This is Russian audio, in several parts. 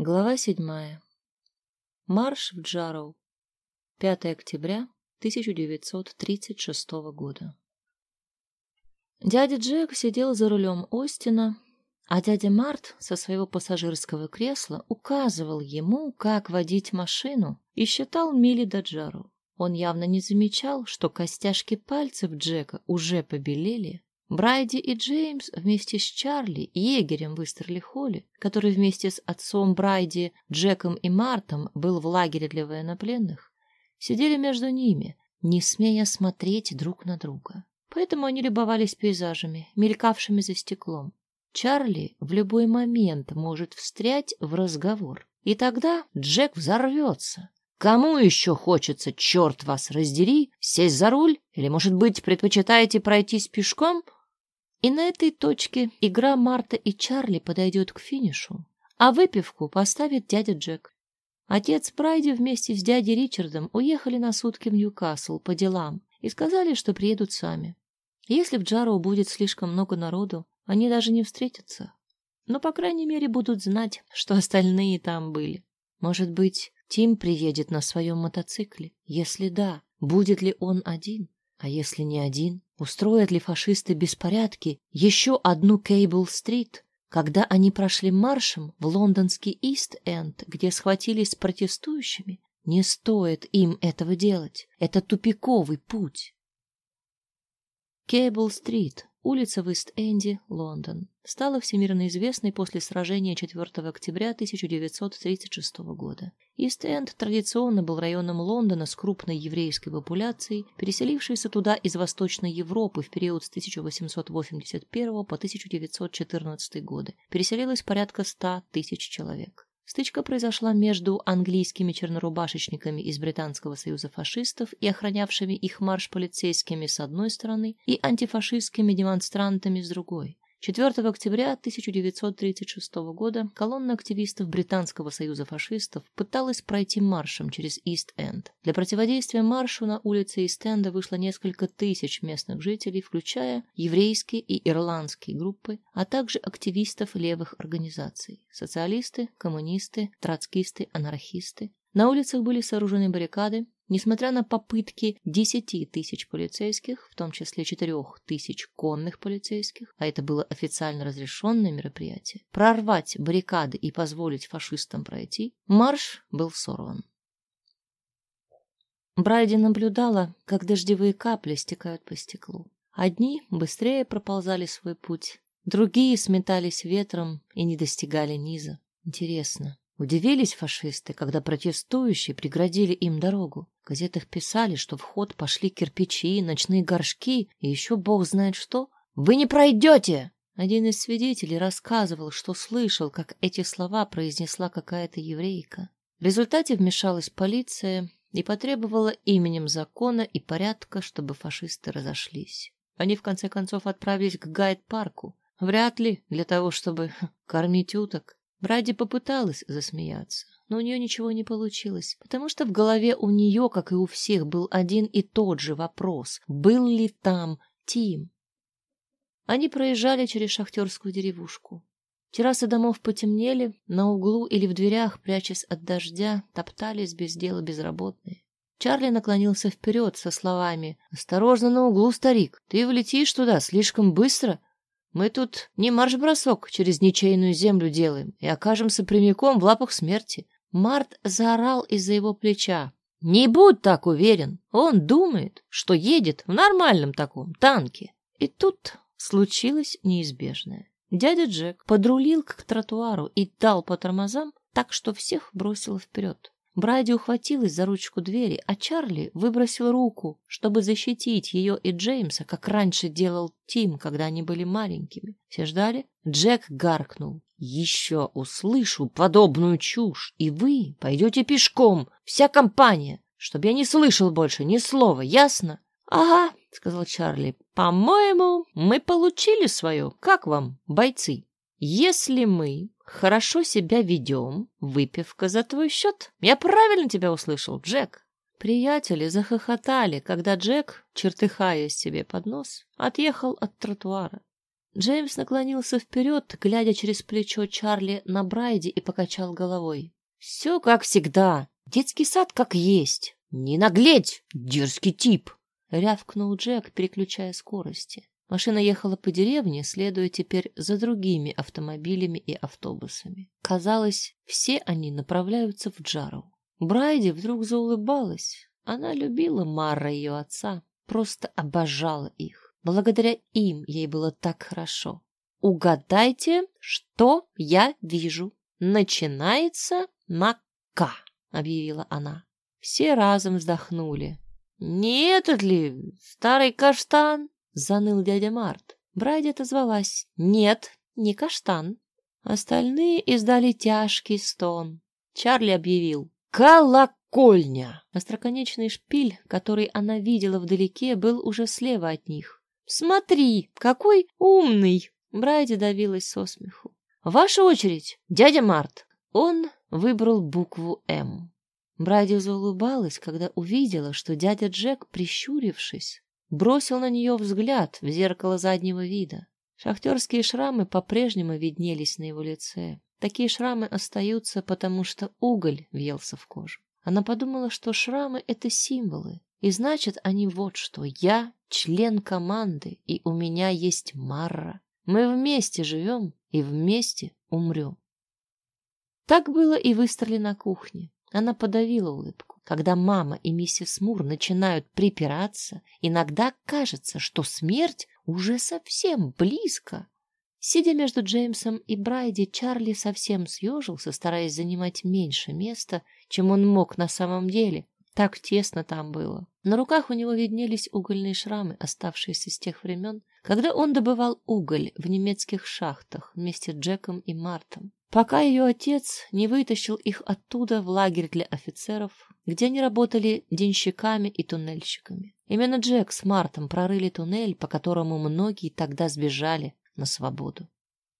Глава седьмая. Марш в Джароу. 5 октября 1936 года. Дядя Джек сидел за рулем Остина, а дядя Март со своего пассажирского кресла указывал ему, как водить машину, и считал мили до Джароу. Он явно не замечал, что костяшки пальцев Джека уже побелели, Брайди и Джеймс вместе с Чарли, егерем в Истерли-Холле, который вместе с отцом Брайди, Джеком и Мартом был в лагере для военнопленных, сидели между ними, не смея смотреть друг на друга. Поэтому они любовались пейзажами, мелькавшими за стеклом. Чарли в любой момент может встрять в разговор, и тогда Джек взорвется. Кому еще хочется, черт вас раздери, сесть за руль? Или, может быть, предпочитаете пройтись пешком — и на этой точке игра Марта и Чарли подойдет к финишу, а выпивку поставит дядя Джек. Отец Прайди вместе с дядей Ричардом уехали на сутки в Ньюкасл по делам и сказали, что приедут сами. Если в Джароу будет слишком много народу, они даже не встретятся. Но, по крайней мере, будут знать, что остальные там были. Может быть, Тим приедет на своем мотоцикле? Если да, будет ли он один? А если не один? Устроят ли фашисты беспорядки еще одну Кейбл-стрит, когда они прошли маршем в лондонский Ист-Энд, где схватились с протестующими? Не стоит им этого делать. Это тупиковый путь. Кейбл-стрит улица в Ист-Энде, Лондон, стала всемирно известной после сражения 4 октября 1936 года. Ист-Энд традиционно был районом Лондона с крупной еврейской популяцией, переселившейся туда из Восточной Европы в период с 1881 по 1914 годы. Переселилось порядка 100 тысяч человек. Стычка произошла между английскими чернорубашечниками из Британского союза фашистов и охранявшими их марш полицейскими с одной стороны и антифашистскими демонстрантами с другой. 4 октября 1936 года колонна активистов Британского союза фашистов пыталась пройти маршем через Ист-Энд. Для противодействия маршу на улице Ист-Энда вышло несколько тысяч местных жителей, включая еврейские и ирландские группы, а также активистов левых организаций – социалисты, коммунисты, троцкисты, анархисты. На улицах были сооружены баррикады, Несмотря на попытки 10 тысяч полицейских, в том числе 4 тысяч конных полицейских, а это было официально разрешенное мероприятие, прорвать баррикады и позволить фашистам пройти, марш был сорван. Брайди наблюдала, как дождевые капли стекают по стеклу. Одни быстрее проползали свой путь, другие сметались ветром и не достигали низа. Интересно, Удивились фашисты, когда протестующие преградили им дорогу. В газетах писали, что в ход пошли кирпичи, ночные горшки и еще бог знает что. «Вы не пройдете!» Один из свидетелей рассказывал, что слышал, как эти слова произнесла какая-то еврейка. В результате вмешалась полиция и потребовала именем закона и порядка, чтобы фашисты разошлись. Они, в конце концов, отправились к гайд-парку. Вряд ли для того, чтобы кормить уток. Бради попыталась засмеяться, но у нее ничего не получилось, потому что в голове у нее, как и у всех, был один и тот же вопрос. Был ли там Тим? Они проезжали через шахтерскую деревушку. Террасы домов потемнели, на углу или в дверях, прячась от дождя, топтались без дела безработные. Чарли наклонился вперед со словами «Осторожно на углу, старик, ты влетишь туда слишком быстро, мы тут не марш-бросок через ничейную землю делаем и окажемся прямиком в лапах смерти. Март заорал из-за его плеча. Не будь так уверен. Он думает, что едет в нормальном таком танке. И тут случилось неизбежное. Дядя Джек подрулил к тротуару и дал по тормозам так, что всех бросило вперед. Брайди ухватилась за ручку двери, а Чарли выбросил руку, чтобы защитить ее и Джеймса, как раньше делал Тим, когда они были маленькими. Все ждали? Джек гаркнул. «Еще услышу подобную чушь, и вы пойдете пешком, вся компания, чтобы я не слышал больше ни слова, ясно?» «Ага», — сказал Чарли, — «по-моему, мы получили свое. Как вам, бойцы?» «Если мы хорошо себя ведем, выпивка за твой счет. Я правильно тебя услышал, Джек?» Приятели захохотали, когда Джек, чертыхаясь себе под нос, отъехал от тротуара. Джеймс наклонился вперед, глядя через плечо Чарли на Брайди и покачал головой. «Все как всегда. Детский сад как есть. Не наглеть, дерзкий тип!» — рявкнул Джек, переключая скорости. Машина ехала по деревне, следуя теперь за другими автомобилями и автобусами. Казалось, все они направляются в Джару. Брайди вдруг заулыбалась. Она любила Марра ее отца, просто обожала их. Благодаря им ей было так хорошо. «Угадайте, что я вижу. Начинается на «К», — объявила она. Все разом вздохнули. «Не этот ли старый каштан?» — заныл дядя Март. Брайди отозвалась. «Нет, не каштан». Остальные издали тяжкий стон. Чарли объявил. «Колокольня!» Остроконечный шпиль, который она видела вдалеке, был уже слева от них. «Смотри, какой умный!» Брайди давилась со смеху. «Ваша очередь, дядя Март!» Он выбрал букву «М». Брайди заулыбалась, когда увидела, что дядя Джек, прищурившись, бросил на нее взгляд в зеркало заднего вида. Шахтерские шрамы по-прежнему виднелись на его лице. Такие шрамы остаются, потому что уголь въелся в кожу. Она подумала, что шрамы — это символы, и значит, они вот что. Я член команды, и у меня есть Марра. Мы вместе живем и вместе умрем. Так было и в Истерле на кухне. Она подавила улыбку. Когда мама и миссис Мур начинают припираться, иногда кажется, что смерть уже совсем близко. Сидя между Джеймсом и Брайди, Чарли совсем съежился, стараясь занимать меньше места, чем он мог на самом деле. Так тесно там было. На руках у него виднелись угольные шрамы, оставшиеся с тех времен, когда он добывал уголь в немецких шахтах вместе с Джеком и Мартом. Пока ее отец не вытащил их оттуда в лагерь для офицеров, где они работали денщиками и туннельщиками. Именно Джек с Мартом прорыли туннель, по которому многие тогда сбежали на свободу.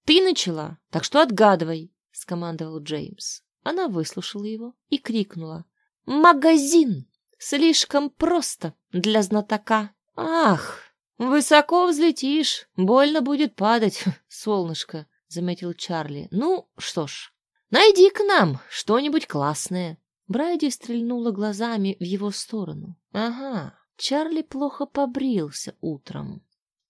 «Ты начала, так что отгадывай!» — скомандовал Джеймс. Она выслушала его и крикнула. «Магазин! Слишком просто для знатока!» «Ах, высоко взлетишь, больно будет падать, солнышко!» — заметил Чарли. «Ну, что ж, найди к нам что-нибудь классное!» Брайди стрельнула глазами в его сторону. «Ага, Чарли плохо побрился утром.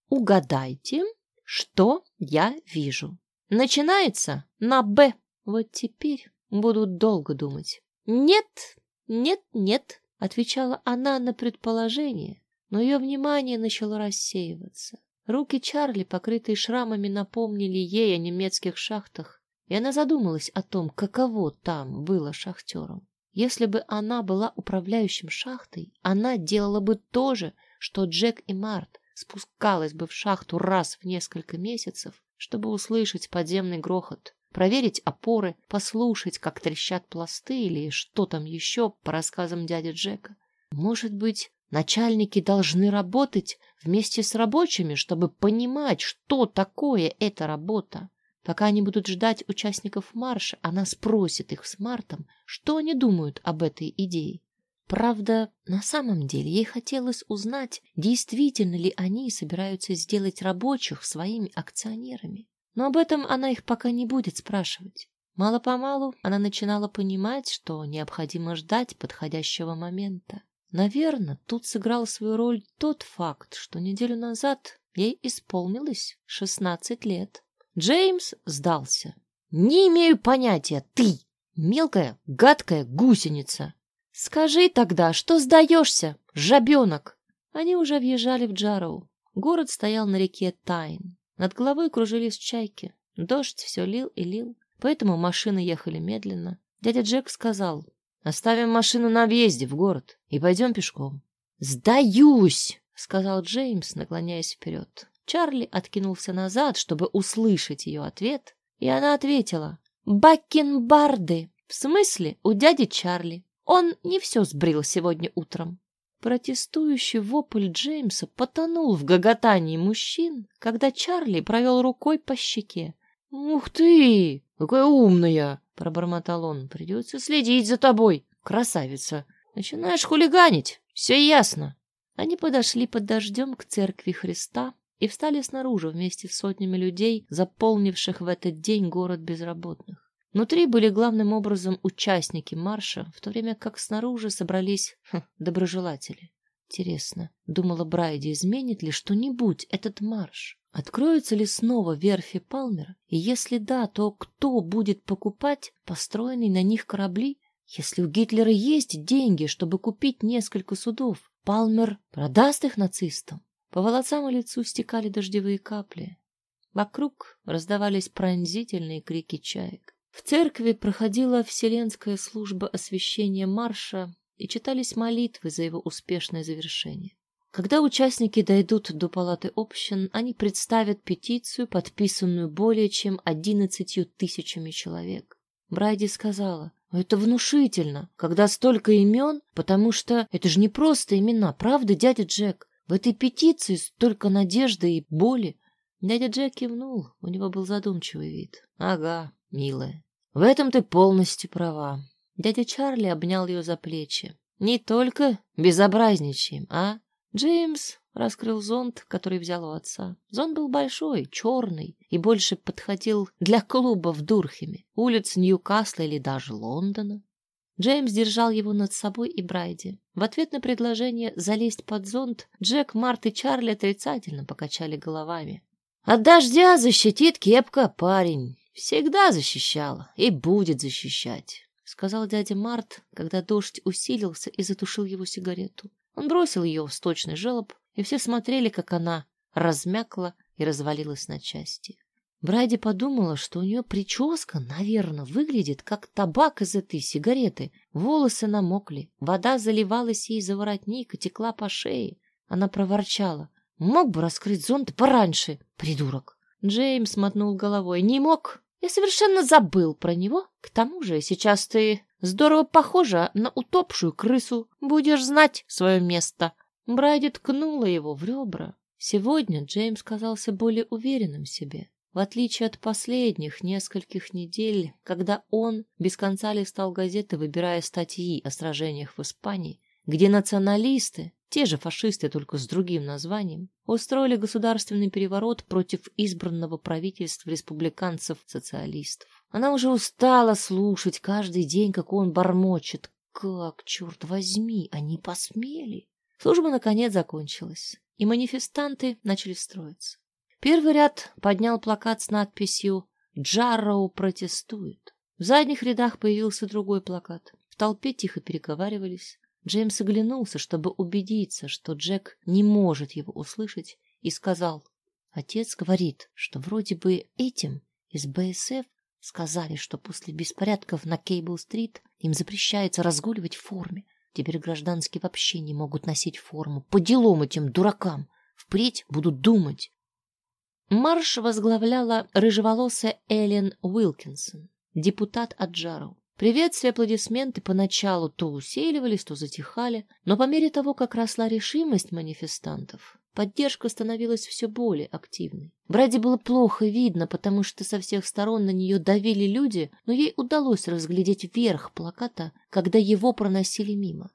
Угадайте, что я вижу. Начинается на «Б». Вот теперь будут долго думать. «Нет, нет, нет», — отвечала она на предположение, но ее внимание начало рассеиваться. Руки Чарли, покрытые шрамами, напомнили ей о немецких шахтах, и она задумалась о том, каково там было шахтером. Если бы она была управляющим шахтой, она делала бы то же, что Джек и Март, спускалась бы в шахту раз в несколько месяцев, чтобы услышать подземный грохот, проверить опоры, послушать, как трещат пласты или что там еще, по рассказам дяди Джека. Может быть, начальники должны работать вместе с рабочими, чтобы понимать, что такое эта работа. Пока они будут ждать участников марша, она спросит их с Мартом, что они думают об этой идее. Правда, на самом деле ей хотелось узнать, действительно ли они собираются сделать рабочих своими акционерами. Но об этом она их пока не будет спрашивать. Мало-помалу она начинала понимать, что необходимо ждать подходящего момента. Наверное, тут сыграл свою роль тот факт, что неделю назад ей исполнилось шестнадцать лет. Джеймс сдался. «Не имею понятия, ты, мелкая, гадкая гусеница!» «Скажи тогда, что сдаешься, жабенок!» Они уже въезжали в Джароу. Город стоял на реке Тайн. Над головой кружились чайки. Дождь все лил и лил, поэтому машины ехали медленно. Дядя Джек сказал, «Оставим машину на въезде в город и пойдем пешком». «Сдаюсь!» — сказал Джеймс, наклоняясь вперед. Чарли откинулся назад, чтобы услышать ее ответ, и она ответила, «Бакенбарды! В смысле, у дяди Чарли. Он не все сбрил сегодня утром. Протестующий вопль Джеймса потонул в гоготании мужчин, когда Чарли провел рукой по щеке. «Ух ты! Какая умная!» — пробормотал он. «Придется следить за тобой, красавица. Начинаешь хулиганить, все ясно». Они подошли под дождем к церкви Христа, и встали снаружи вместе с сотнями людей, заполнивших в этот день город безработных. Внутри были главным образом участники марша, в то время как снаружи собрались хм, доброжелатели. Интересно, думала Брайди, изменит ли что-нибудь этот марш? Откроются ли снова верфи Палмера? И если да, то кто будет покупать построенные на них корабли? Если у Гитлера есть деньги, чтобы купить несколько судов, Палмер продаст их нацистам? По волосам и лицу стекали дождевые капли. Вокруг раздавались пронзительные крики чаек. В церкви проходила вселенская служба освящения марша и читались молитвы за его успешное завершение. Когда участники дойдут до палаты общин, они представят петицию, подписанную более чем одиннадцатью тысячами человек. Брайди сказала, это внушительно, когда столько имен, потому что это же не просто имена, правда, дядя Джек? В этой петиции столько надежды и боли. Дядя Джек кивнул, у него был задумчивый вид. Ага, милая, в этом ты полностью права. Дядя Чарли обнял ее за плечи. Не только безобразничаем, а? Джеймс раскрыл зонт, который взял у отца. Зонт был большой, черный и больше подходил для клуба в Дурхеме, улиц Ньюкасла или даже Лондона. Джеймс держал его над собой и Брайди. В ответ на предложение залезть под зонт, Джек, Март и Чарли отрицательно покачали головами. «От дождя защитит кепка, парень. Всегда защищала и будет защищать, сказал дядя Март, когда дождь усилился и затушил его сигарету. Он бросил ее в сточный желоб, и все смотрели, как она размякла и развалилась на части. Брайди подумала, что у нее прическа, наверное, выглядит как табак из этой сигареты. Волосы намокли, вода заливалась ей за воротник и текла по шее. Она проворчала. «Мог бы раскрыть зонт пораньше, придурок!» Джеймс мотнул головой. «Не мог, я совершенно забыл про него. К тому же сейчас ты здорово похожа на утопшую крысу. Будешь знать свое место. Брайди ткнула его в ребра. Сегодня Джеймс казался более уверенным в себе. В отличие от последних нескольких недель, когда он без конца листал газеты, выбирая статьи о сражениях в Испании, где националисты те же фашисты, только с другим названием, устроили государственный переворот против избранного правительства республиканцев-социалистов. Она уже устала слушать каждый день, как он бормочет. Как, черт возьми, они посмели? Служба, наконец, закончилась, и манифестанты начали строиться. Первый ряд поднял плакат с надписью «Джарроу протестует». В задних рядах появился другой плакат. В толпе тихо переговаривались. Джеймс оглянулся, чтобы убедиться, что Джек не может его услышать, и сказал, «Отец говорит, что вроде бы этим из БСФ сказали, что после беспорядков на Кейбл-стрит им запрещается разгуливать в форме. Теперь гражданские вообще не могут носить форму. По делам этим дуракам. Впредь будут думать». Марш возглавляла рыжеволосая Эллен Уилкинсон, депутат от Джарроу. Приветствия аплодисменты поначалу то усиливались, то затихали, но по мере того, как росла решимость манифестантов, поддержка становилась все более активной. Браде было плохо видно, потому что со всех сторон на нее давили люди, но ей удалось разглядеть верх плаката, когда его проносили мимо.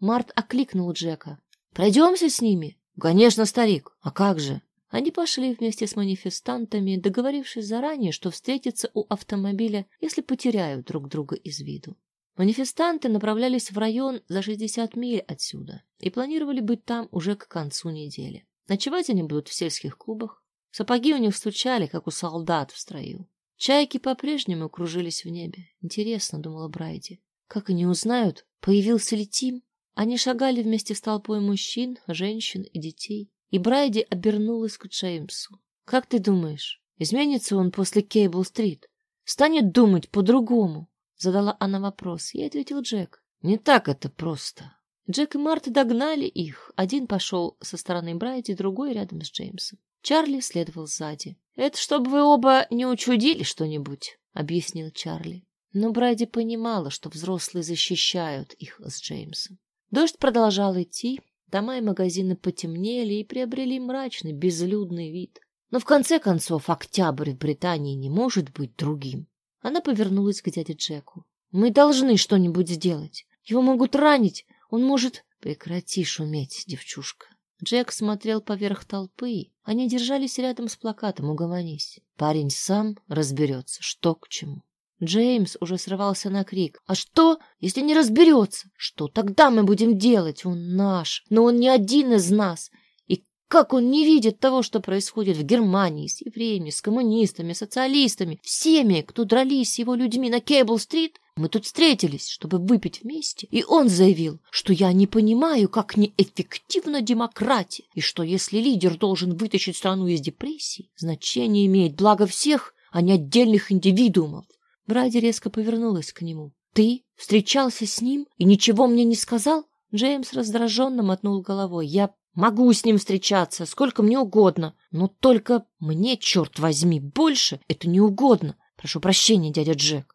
Март окликнул Джека. «Пройдемся с ними?» «Конечно, старик. А как же?» Они пошли вместе с манифестантами, договорившись заранее, что встретятся у автомобиля, если потеряют друг друга из виду. Манифестанты направлялись в район за 60 миль отсюда и планировали быть там уже к концу недели. Ночевать они будут в сельских клубах. Сапоги у них стучали, как у солдат в строю. Чайки по-прежнему кружились в небе. Интересно, думала Брайди, как они узнают, появился ли Тим? Они шагали вместе с толпой мужчин, женщин и детей. И Брайди обернулась к Джеймсу. «Как ты думаешь, изменится он после Кейбл-стрит? Станет думать по-другому?» Задала она вопрос. Ей ответил Джек. «Не так это просто». Джек и Марта догнали их. Один пошел со стороны Брайди, другой рядом с Джеймсом. Чарли следовал сзади. «Это чтобы вы оба не учудили что-нибудь», — объяснил Чарли. Но Брайди понимала, что взрослые защищают их с Джеймсом. Дождь продолжал идти, Дома и магазины потемнели и приобрели мрачный, безлюдный вид. Но в конце концов октябрь в Британии не может быть другим. Она повернулась к дяде Джеку. «Мы должны что-нибудь сделать. Его могут ранить. Он может...» «Прекрати шуметь, девчушка». Джек смотрел поверх толпы. Они держались рядом с плакатом «Угомонись». Парень сам разберется, что к чему. Джеймс уже срывался на крик. «А что, если не разберется? Что тогда мы будем делать? Он наш, но он не один из нас. И как он не видит того, что происходит в Германии с евреями, с коммунистами, социалистами, всеми, кто дрались с его людьми на Кейбл-стрит? Мы тут встретились, чтобы выпить вместе, и он заявил, что я не понимаю, как неэффективна демократия, и что если лидер должен вытащить страну из депрессии, значение имеет благо всех, а не отдельных индивидуумов. Бради резко повернулась к нему. «Ты встречался с ним и ничего мне не сказал?» Джеймс раздраженно мотнул головой. «Я могу с ним встречаться, сколько мне угодно, но только мне, черт возьми, больше это не угодно. Прошу прощения, дядя Джек».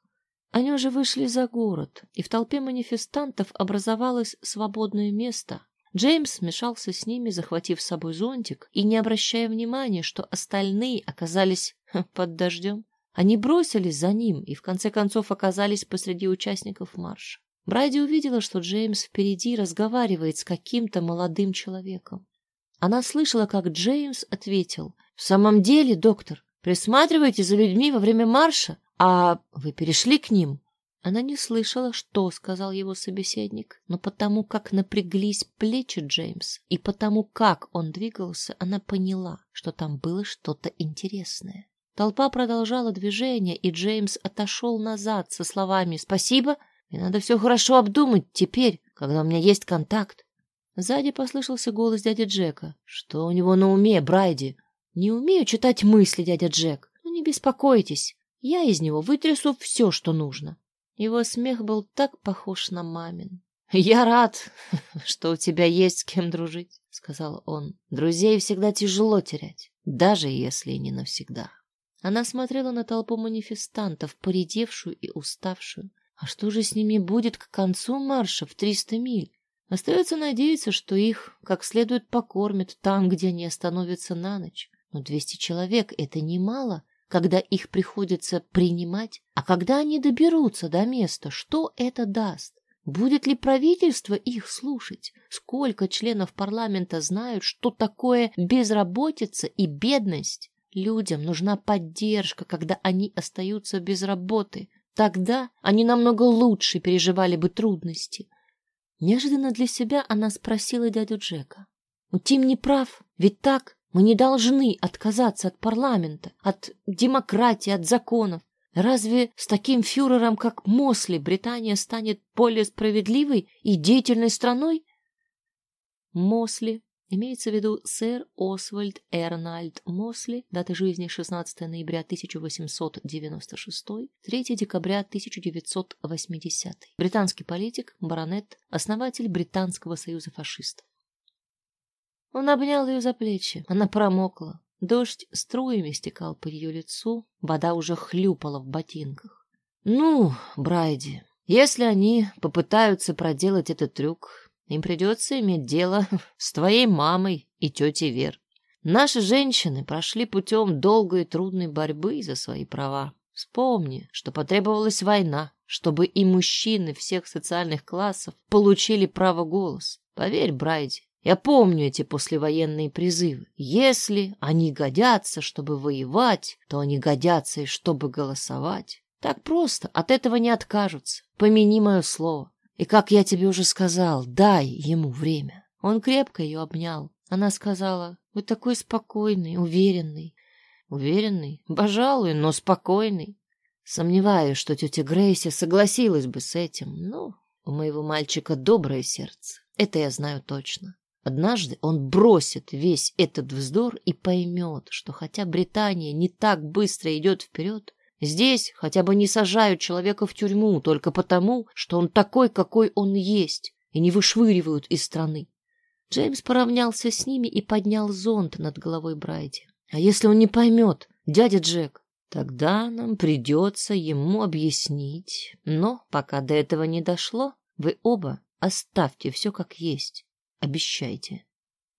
Они уже вышли за город, и в толпе манифестантов образовалось свободное место. Джеймс смешался с ними, захватив с собой зонтик и не обращая внимания, что остальные оказались под дождем. Они бросились за ним и в конце концов оказались посреди участников марша. Брайди увидела, что Джеймс впереди разговаривает с каким-то молодым человеком. Она слышала, как Джеймс ответил, «В самом деле, доктор, присматривайте за людьми во время марша, а вы перешли к ним?» Она не слышала, что сказал его собеседник, но потому как напряглись плечи Джеймс и потому как он двигался, она поняла, что там было что-то интересное. Толпа продолжала движение, и Джеймс отошел назад со словами «Спасибо, мне надо все хорошо обдумать теперь, когда у меня есть контакт». Сзади послышался голос дяди Джека. «Что у него на уме, Брайди?» «Не умею читать мысли, дядя Джек. Ну, не беспокойтесь, я из него вытрясу все, что нужно». Его смех был так похож на мамин. «Я рад, что у тебя есть с кем дружить», — сказал он. «Друзей всегда тяжело терять, даже если не навсегда». Она смотрела на толпу манифестантов, поредевшую и уставшую. А что же с ними будет к концу марша в триста миль? Остается надеяться, что их как следует покормят там, где они остановятся на ночь. Но двести человек — это немало, когда их приходится принимать. А когда они доберутся до места, что это даст? Будет ли правительство их слушать? Сколько членов парламента знают, что такое безработица и бедность? Людям нужна поддержка, когда они остаются без работы. Тогда они намного лучше переживали бы трудности. Неожиданно для себя она спросила дядю Джека. «Ну, «Тим не прав, ведь так мы не должны отказаться от парламента, от демократии, от законов. Разве с таким фюрером, как Мосли, Британия станет более справедливой и деятельной страной?» Мосли Имеется в виду сэр Освальд Эрнальд Мосли, дата жизни 16 ноября 1896, 3 декабря 1980. Британский политик, баронет, основатель Британского союза фашистов. Он обнял ее за плечи. Она промокла. Дождь струями стекал по ее лицу, вода уже хлюпала в ботинках. «Ну, Брайди, если они попытаются проделать этот трюк, им придется иметь дело с твоей мамой и тетей Вер. Наши женщины прошли путем долгой и трудной борьбы за свои права. Вспомни, что потребовалась война, чтобы и мужчины всех социальных классов получили право голоса. Поверь, Брайди, я помню эти послевоенные призывы. Если они годятся, чтобы воевать, то они годятся и чтобы голосовать. Так просто, от этого не откажутся. Помяни мое слово. И, как я тебе уже сказал, дай ему время. Он крепко ее обнял. Она сказала, вы такой спокойный, уверенный. Уверенный? Пожалуй, но спокойный. Сомневаюсь, что тетя Грейси согласилась бы с этим. Ну, у моего мальчика доброе сердце. Это я знаю точно. Однажды он бросит весь этот вздор и поймет, что хотя Британия не так быстро идет вперед, Здесь хотя бы не сажают человека в тюрьму только потому, что он такой, какой он есть, и не вышвыривают из страны. Джеймс поравнялся с ними и поднял зонт над головой Брайди. А если он не поймет, дядя Джек, тогда нам придется ему объяснить. Но пока до этого не дошло, вы оба оставьте все как есть. Обещайте.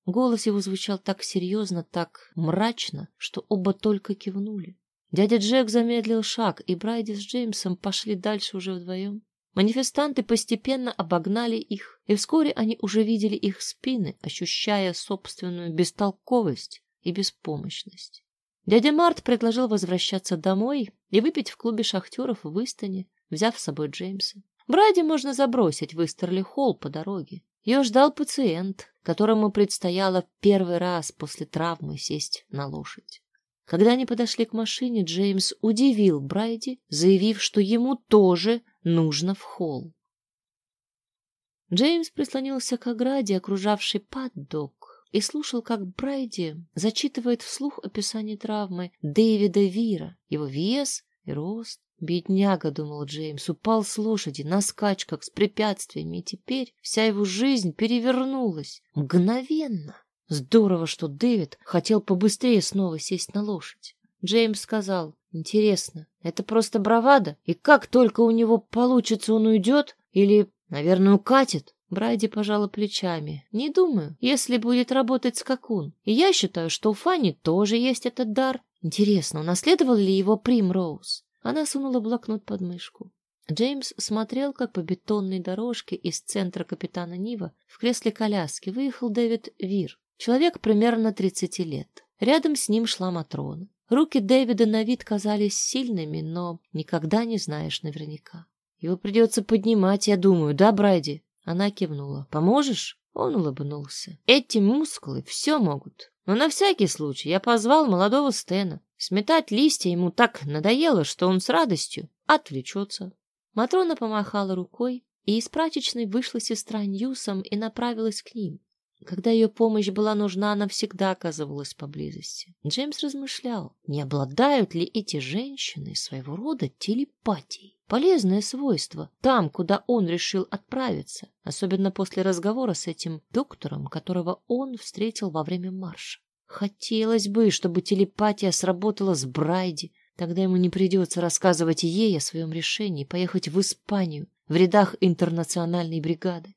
Голос его звучал так серьезно, так мрачно, что оба только кивнули. Дядя Джек замедлил шаг, и Брайди с Джеймсом пошли дальше уже вдвоем. Манифестанты постепенно обогнали их, и вскоре они уже видели их спины, ощущая собственную бестолковость и беспомощность. Дядя Март предложил возвращаться домой и выпить в клубе шахтеров в Истоне, взяв с собой Джеймса. Бради можно забросить в Истерли-холл по дороге. Ее ждал пациент, которому предстояло первый раз после травмы сесть на лошадь. Когда они подошли к машине, Джеймс удивил Брайди, заявив, что ему тоже нужно в холл. Джеймс прислонился к ограде, окружавшей паддок, и слушал, как Брайди зачитывает вслух описание травмы Дэвида Вира, его вес и рост. Бедняга, думал Джеймс, упал с лошади на скачках с препятствиями, и теперь вся его жизнь перевернулась мгновенно. Здорово, что Дэвид хотел побыстрее снова сесть на лошадь. Джеймс сказал, интересно, это просто бравада? И как только у него получится, он уйдет? Или, наверное, укатит? Брайди пожала плечами. Не думаю, если будет работать скакун. И я считаю, что у Фанни тоже есть этот дар. Интересно, унаследовал ли его Прим Роуз? Она сунула блокнот под мышку. Джеймс смотрел, как по бетонной дорожке из центра капитана Нива в кресле коляски выехал Дэвид Вир, человек примерно 30 лет. Рядом с ним шла Матрона. Руки Дэвида на вид казались сильными, но никогда не знаешь наверняка. Его придется поднимать, я думаю, да, Брайди? Она кивнула. Поможешь? Он улыбнулся. Эти мускулы все могут. Но на всякий случай я позвал молодого Стена. Сметать листья ему так надоело, что он с радостью отвлечется. Матрона помахала рукой, и из прачечной вышла сестра Ньюсом и направилась к ним. Когда ее помощь была нужна, она всегда оказывалась поблизости. Джеймс размышлял, не обладают ли эти женщины своего рода телепатией. Полезное свойство там, куда он решил отправиться, особенно после разговора с этим доктором, которого он встретил во время марша. Хотелось бы, чтобы телепатия сработала с Брайди, тогда ему не придется рассказывать ей о своем решении поехать в Испанию в рядах интернациональной бригады.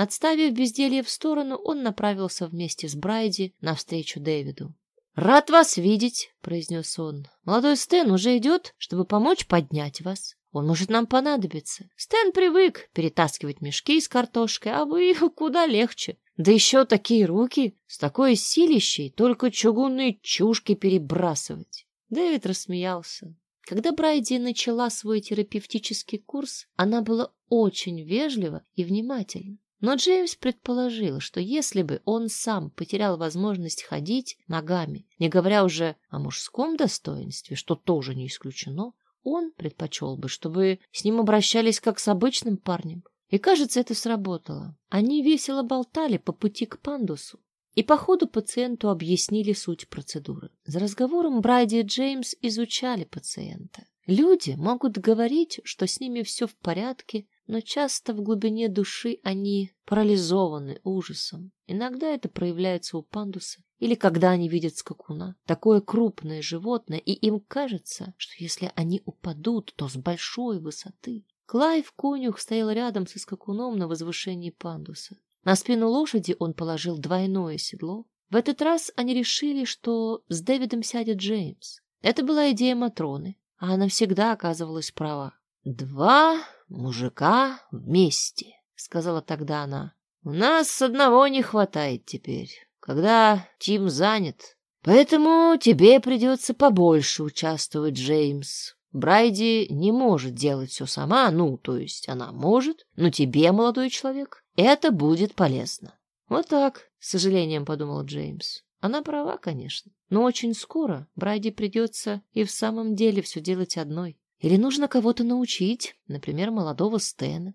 Отставив безделье в сторону, он направился вместе с Брайди навстречу Дэвиду. «Рад вас видеть», — произнес он. «Молодой Стэн уже идет, чтобы помочь поднять вас. Он может нам понадобиться. Стэн привык перетаскивать мешки с картошкой, а вы куда легче. Да еще такие руки, с такой силищей, только чугунные чушки перебрасывать». Дэвид рассмеялся. Когда Брайди начала свой терапевтический курс, она была очень вежлива и внимательна. Но Джеймс предположил, что если бы он сам потерял возможность ходить ногами, не говоря уже о мужском достоинстве, что тоже не исключено, он предпочел бы, чтобы с ним обращались как с обычным парнем. И, кажется, это сработало. Они весело болтали по пути к пандусу. И по ходу пациенту объяснили суть процедуры. За разговором Брайди и Джеймс изучали пациента. Люди могут говорить, что с ними все в порядке, но часто в глубине души они парализованы ужасом. Иногда это проявляется у пандуса, или когда они видят скакуна, такое крупное животное, и им кажется, что если они упадут, то с большой высоты. Клайв конюх стоял рядом со скакуном на возвышении пандуса. На спину лошади он положил двойное седло. В этот раз они решили, что с Дэвидом сядет Джеймс. Это была идея Матроны, а она всегда оказывалась права. Два мужика вместе, сказала тогда она. У нас одного не хватает теперь, когда Тим занят. Поэтому тебе придется побольше участвовать, Джеймс. Брайди не может делать все сама, ну, то есть она может, но тебе, молодой человек, это будет полезно. Вот так, с сожалением подумал Джеймс. Она права, конечно, но очень скоро Брайди придется и в самом деле все делать одной. Или нужно кого-то научить, например, молодого Стэна.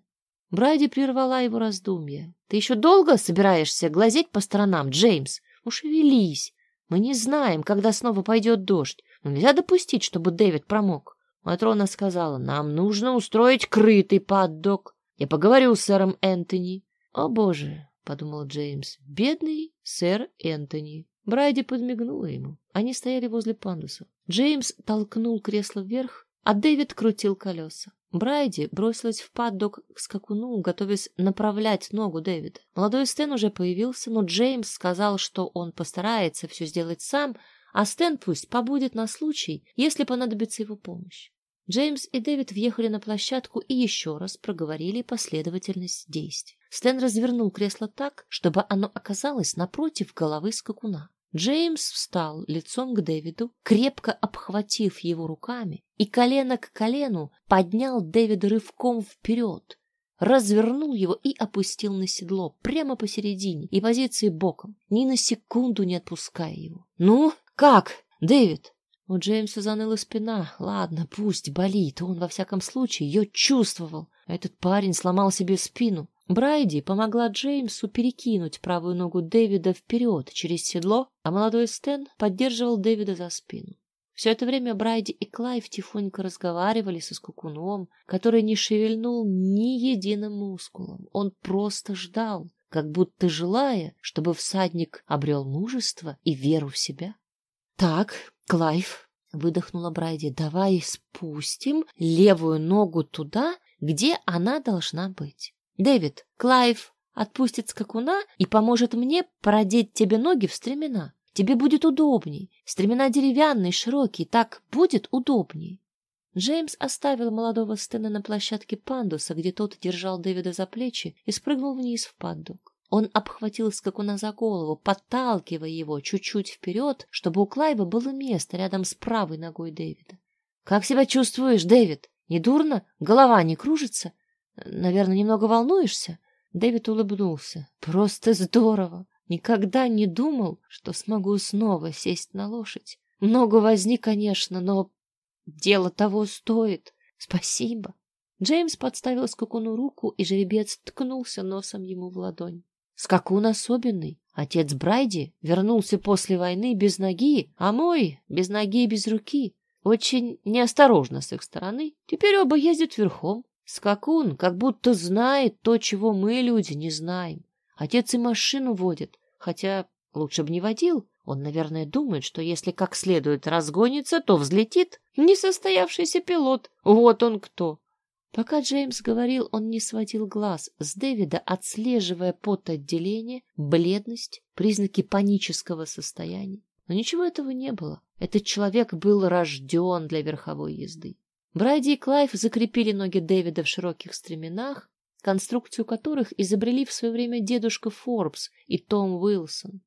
Брайди прервала его раздумья. «Ты еще долго собираешься глазеть по сторонам, Джеймс? Ушевелись. Мы не знаем, когда снова пойдет дождь. Но нельзя допустить, чтобы Дэвид промок». Матрона сказала, «Нам нужно устроить крытый паддок. Я поговорю с сэром Энтони». «О, боже!» — подумал Джеймс. «Бедный сэр Энтони». Брайди подмигнула ему. Они стояли возле пандуса. Джеймс толкнул кресло вверх, а Дэвид крутил колеса. Брайди бросилась в паддок к скакуну, готовясь направлять ногу Дэвида. Молодой Стэн уже появился, но Джеймс сказал, что он постарается все сделать сам, а Стэн пусть побудет на случай, если понадобится его помощь. Джеймс и Дэвид въехали на площадку и еще раз проговорили последовательность действий. Стэн развернул кресло так, чтобы оно оказалось напротив головы скакуна. Джеймс встал лицом к Дэвиду, крепко обхватив его руками, и колено к колену поднял Дэвида рывком вперед, развернул его и опустил на седло прямо посередине и позиции боком, ни на секунду не отпуская его. «Ну, как, Дэвид?» У Джеймса заныла спина. Ладно, пусть болит, он во всяком случае ее чувствовал. Этот парень сломал себе спину. Брайди помогла Джеймсу перекинуть правую ногу Дэвида вперед через седло, а молодой Стэн поддерживал Дэвида за спину. Все это время Брайди и Клайв тихонько разговаривали со скакуном, который не шевельнул ни единым мускулом. Он просто ждал, как будто желая, чтобы всадник обрел мужество и веру в себя. — Так, Клайв, — выдохнула Брайди, — давай спустим левую ногу туда, где она должна быть. Дэвид, Клайв отпустит скакуна и поможет мне продеть тебе ноги в стремена. Тебе будет удобней. Стремена деревянные, широкие, так будет удобней. Джеймс оставил молодого Стэна на площадке пандуса, где тот держал Дэвида за плечи, и спрыгнул вниз в паддок. Он обхватил скакуна за голову, подталкивая его чуть-чуть вперед, чтобы у Клайва было место рядом с правой ногой Дэвида. — Как себя чувствуешь, Дэвид? Не дурно? Голова не кружится? Наверное, немного волнуешься? Дэвид улыбнулся. Просто здорово. Никогда не думал, что смогу снова сесть на лошадь. Много возни, конечно, но дело того стоит. Спасибо. Джеймс подставил скакуну руку, и жеребец ткнулся носом ему в ладонь. Скакун особенный. Отец Брайди вернулся после войны без ноги, а мой без ноги и без руки. Очень неосторожно с их стороны. Теперь оба ездят верхом. Скакун как будто знает то, чего мы, люди, не знаем. Отец и машину водит, хотя лучше бы не водил. Он, наверное, думает, что если как следует разгонится, то взлетит. Несостоявшийся пилот. Вот он кто. Пока Джеймс говорил, он не сводил глаз с Дэвида, отслеживая потоотделение, бледность, признаки панического состояния. Но ничего этого не было. Этот человек был рожден для верховой езды. Брайди и Клайв закрепили ноги Дэвида в широких стременах, конструкцию которых изобрели в свое время дедушка Форбс и Том Уилсон.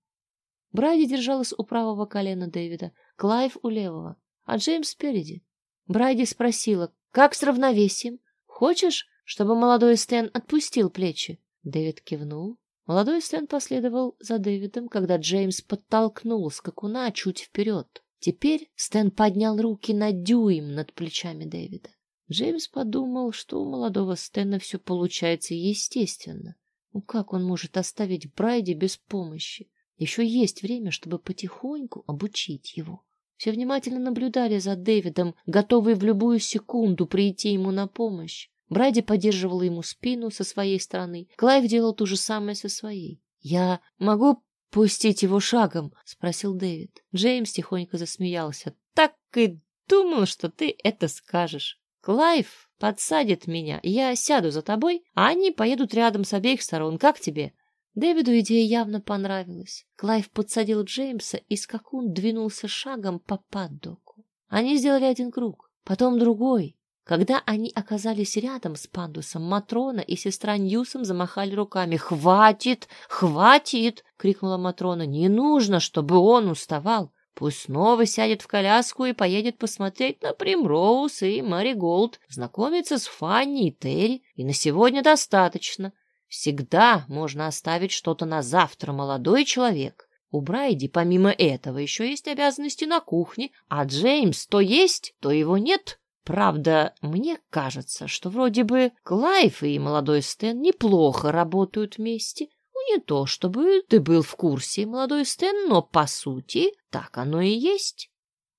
Брайди держалась у правого колена Дэвида, Клайв у левого, а Джеймс спереди. Брайди спросила, как с равновесием? Хочешь, чтобы молодой Стэн отпустил плечи? Дэвид кивнул. Молодой Стэн последовал за Дэвидом, когда Джеймс подтолкнул скакуна чуть вперед. Теперь Стэн поднял руки на дюйм над плечами Дэвида. Джеймс подумал, что у молодого Стэна все получается естественно. Ну как он может оставить Брайди без помощи? Еще есть время, чтобы потихоньку обучить его. Все внимательно наблюдали за Дэвидом, готовые в любую секунду прийти ему на помощь. Брайди поддерживала ему спину со своей стороны. Клайв делал то же самое со своей. «Я могу «Пустить его шагом?» — спросил Дэвид. Джеймс тихонько засмеялся. «Так и думал, что ты это скажешь. Клайв подсадит меня, я сяду за тобой, а они поедут рядом с обеих сторон. Как тебе?» Дэвиду идея явно понравилась. Клайв подсадил Джеймса, и скакун двинулся шагом по паддоку. Они сделали один круг, потом другой, когда они оказались рядом с пандусом, Матрона и сестра Ньюсом замахали руками. «Хватит! Хватит!» — крикнула Матрона. «Не нужно, чтобы он уставал. Пусть снова сядет в коляску и поедет посмотреть на Примроуз и Мэриголд, знакомиться с Фанни и Терри, и на сегодня достаточно. Всегда можно оставить что-то на завтра, молодой человек. У Брайди, помимо этого, еще есть обязанности на кухне, а Джеймс то есть, то его нет». Правда, мне кажется, что вроде бы Клайв и молодой Стэн неплохо работают вместе. Ну, не то, чтобы ты был в курсе, молодой Стэн, но, по сути, так оно и есть.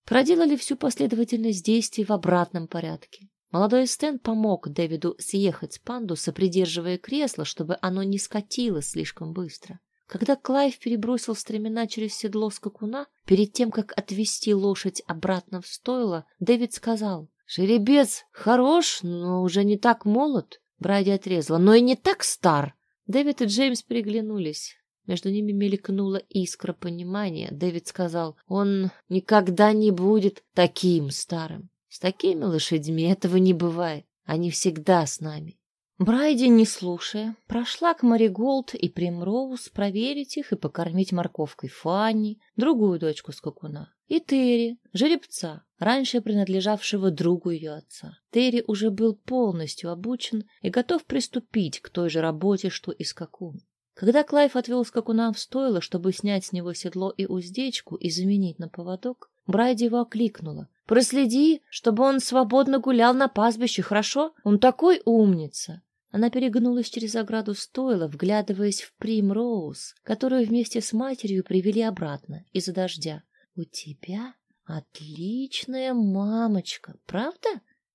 Проделали всю последовательность действий в обратном порядке. Молодой Стэн помог Дэвиду съехать с пандуса, придерживая кресло, чтобы оно не скатилось слишком быстро. Когда Клайв перебросил стремена через седло скакуна, перед тем, как отвести лошадь обратно в стойло, Дэвид сказал, Жеребец хорош, но уже не так молод. Брайди отрезала, но и не так стар. Дэвид и Джеймс приглянулись. Между ними мелькнула искра понимания. Дэвид сказал, он никогда не будет таким старым. С такими лошадьми этого не бывает. Они всегда с нами. Брайди, не слушая, прошла к Мариголд и Примроуз проверить их и покормить морковкой Фанни, другую дочку скакуна, и Терри, жеребца, раньше принадлежавшего другу ее отца. Терри уже был полностью обучен и готов приступить к той же работе, что и скакун. Когда Клайв отвел скакуна в стойло, чтобы снять с него седло и уздечку и заменить на поводок, Брайди его окликнула. «Проследи, чтобы он свободно гулял на пастбище, хорошо? Он такой умница!» Она перегнулась через ограду стойла, вглядываясь в Прим Роуз, которую вместе с матерью привели обратно из-за дождя. «У тебя отличная мамочка, правда,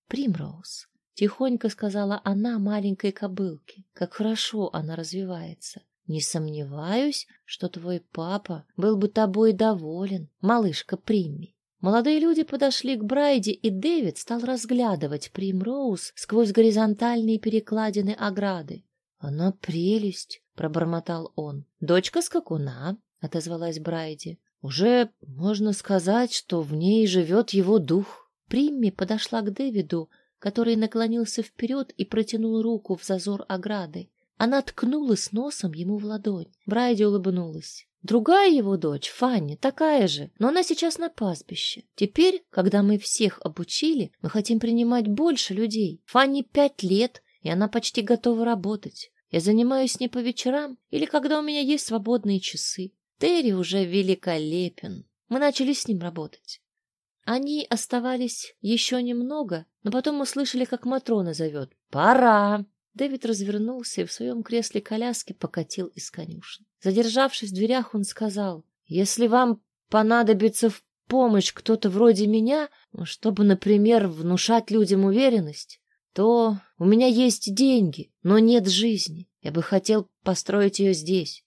Прим Роуз?» Тихонько сказала она маленькой кобылке, как хорошо она развивается. Не сомневаюсь, что твой папа был бы тобой доволен, малышка Примми. Молодые люди подошли к Брайди, и Дэвид стал разглядывать Примроуз сквозь горизонтальные перекладины ограды. «Она прелесть!» — пробормотал он. «Дочка скакуна!» — отозвалась Брайди. «Уже можно сказать, что в ней живет его дух». Примми подошла к Дэвиду, который наклонился вперед и протянул руку в зазор ограды. Она ткнулась носом ему в ладонь. Брайди улыбнулась. Другая его дочь, Фанни, такая же, но она сейчас на пастбище. Теперь, когда мы всех обучили, мы хотим принимать больше людей. Фанни пять лет, и она почти готова работать. Я занимаюсь с ней по вечерам или когда у меня есть свободные часы. Терри уже великолепен. Мы начали с ним работать. Они оставались еще немного, но потом услышали, как Матрона зовет. «Пора!» Дэвид развернулся и в своем кресле коляски покатил из конюшни. Задержавшись в дверях, он сказал, «Если вам понадобится в помощь кто-то вроде меня, чтобы, например, внушать людям уверенность, то у меня есть деньги, но нет жизни. Я бы хотел построить ее здесь».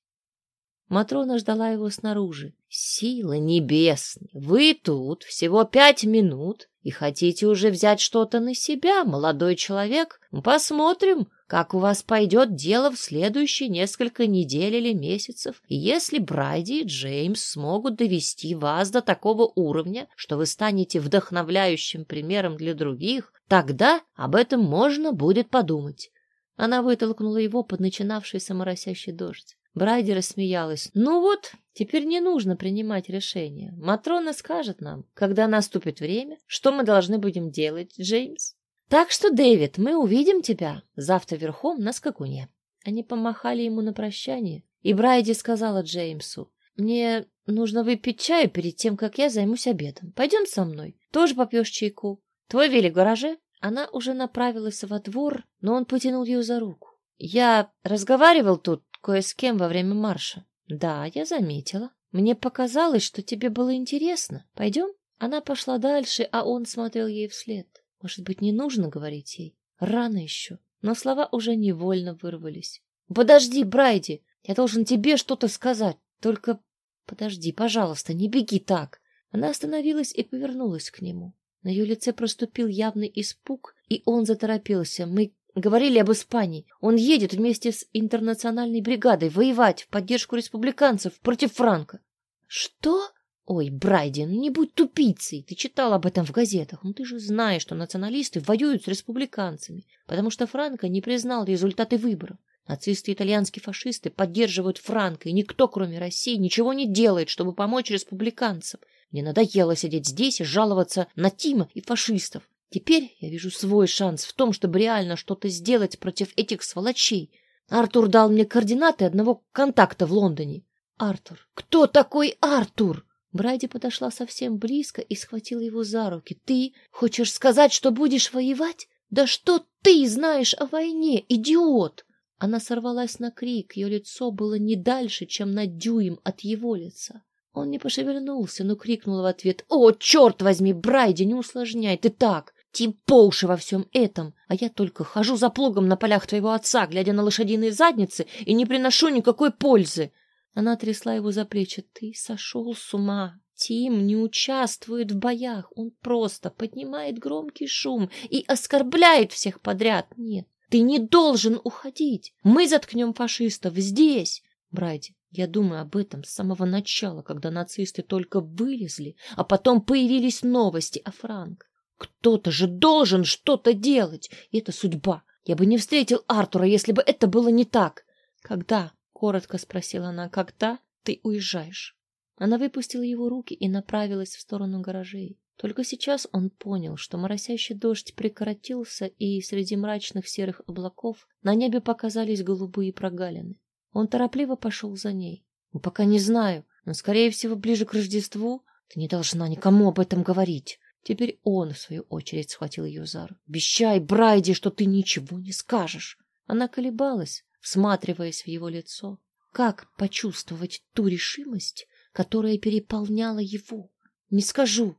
Матрона ждала его снаружи. «Сила небесная! Вы тут всего пять минут и хотите уже взять что-то на себя, молодой человек? Посмотрим, как у вас пойдет дело в следующие несколько недель или месяцев, и если Брайди и Джеймс смогут довести вас до такого уровня, что вы станете вдохновляющим примером для других, тогда об этом можно будет подумать. Она вытолкнула его под начинавшийся моросящий дождь. Брайди рассмеялась. «Ну вот, теперь не нужно принимать решение. Матрона скажет нам, когда наступит время, что мы должны будем делать, Джеймс». Так что, Дэвид, мы увидим тебя завтра верхом на скакуне. Они помахали ему на прощание, и Брайди сказала Джеймсу, «Мне нужно выпить чаю перед тем, как я займусь обедом. Пойдем со мной, тоже попьешь чайку. Твой велик в гараже?» Она уже направилась во двор, но он потянул ее за руку. «Я разговаривал тут кое с кем во время марша». «Да, я заметила. Мне показалось, что тебе было интересно. Пойдем?» Она пошла дальше, а он смотрел ей вслед. Может быть, не нужно говорить ей? Рано еще. Но слова уже невольно вырвались. «Подожди, Брайди! Я должен тебе что-то сказать. Только подожди, пожалуйста, не беги так!» Она остановилась и повернулась к нему. На ее лице проступил явный испуг, и он заторопился. «Мы говорили об Испании. Он едет вместе с интернациональной бригадой воевать в поддержку республиканцев против Франка». «Что?» Ой, Брайден, не будь тупицей. Ты читал об этом в газетах. Ну ты же знаешь, что националисты воюют с республиканцами, потому что Франко не признал результаты выборов. Нацисты и итальянские фашисты поддерживают Франко, и никто, кроме России, ничего не делает, чтобы помочь республиканцам. Мне надоело сидеть здесь и жаловаться на Тима и фашистов. Теперь я вижу свой шанс в том, чтобы реально что-то сделать против этих сволочей. Артур дал мне координаты одного контакта в Лондоне. Артур. Кто такой Артур? Брайди подошла совсем близко и схватила его за руки. «Ты хочешь сказать, что будешь воевать? Да что ты знаешь о войне, идиот!» Она сорвалась на крик, ее лицо было не дальше, чем на дюйм от его лица. Он не пошевельнулся, но крикнул в ответ. «О, черт возьми, Брайди, не усложняй, ты так! Тим по уши во всем этом, а я только хожу за плугом на полях твоего отца, глядя на лошадиные задницы, и не приношу никакой пользы!» Она трясла его за плечи. Ты сошел с ума. Тим не участвует в боях. Он просто поднимает громкий шум и оскорбляет всех подряд. Нет, ты не должен уходить. Мы заткнем фашистов здесь. Брайди, я думаю об этом с самого начала, когда нацисты только вылезли, а потом появились новости о Франк. Кто-то же должен что-то делать, и это судьба. Я бы не встретил Артура, если бы это было не так. Когда? Коротко спросила она. Когда ты уезжаешь? Она выпустила его руки и направилась в сторону гаражей. Только сейчас он понял, что моросящий дождь прекратился, и среди мрачных серых облаков на небе показались голубые прогалины. Он торопливо пошел за ней. «Ну, «Пока не знаю, но, скорее всего, ближе к Рождеству ты не должна никому об этом говорить». Теперь он, в свою очередь, схватил ее за руку. «Обещай, Брайди, что ты ничего не скажешь!» Она колебалась, всматриваясь в его лицо. Как почувствовать ту решимость, которая переполняла его? Не скажу,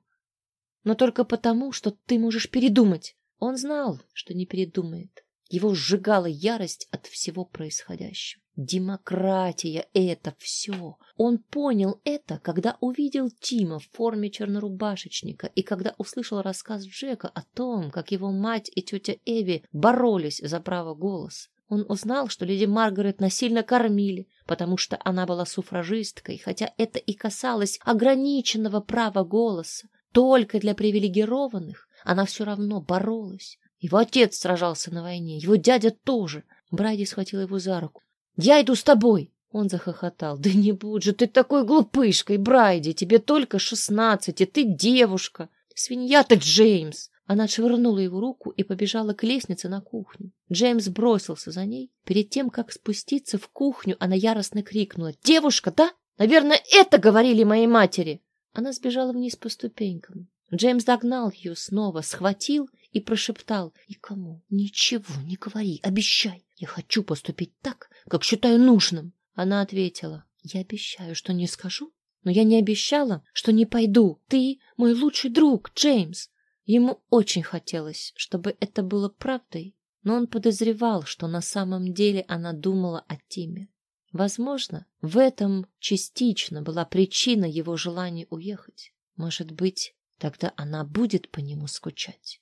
но только потому, что ты можешь передумать. Он знал, что не передумает. Его сжигала ярость от всего происходящего. Демократия — это все. Он понял это, когда увидел Тима в форме чернорубашечника и когда услышал рассказ Джека о том, как его мать и тетя Эви боролись за право голоса. Он узнал, что леди Маргарет насильно кормили, потому что она была суфражисткой, хотя это и касалось ограниченного права голоса. Только для привилегированных она все равно боролась. Его отец сражался на войне, его дядя тоже. Брайди схватил его за руку. «Я иду с тобой!» Он захохотал. «Да не будь же ты такой глупышкой, Брайди! Тебе только шестнадцать, и ты девушка! Свинья ты, Джеймс!» Она отшвырнула его руку и побежала к лестнице на кухню. Джеймс бросился за ней. Перед тем, как спуститься в кухню, она яростно крикнула. «Девушка, да? Наверное, это говорили моей матери!» Она сбежала вниз по ступенькам. Джеймс догнал ее снова, схватил и прошептал. «Никому ничего не говори, обещай. Я хочу поступить так, как считаю нужным». Она ответила. «Я обещаю, что не скажу, но я не обещала, что не пойду. Ты мой лучший друг, Джеймс. Ему очень хотелось, чтобы это было правдой, но он подозревал, что на самом деле она думала о Тиме. Возможно, в этом частично была причина его желания уехать. Может быть, тогда она будет по нему скучать.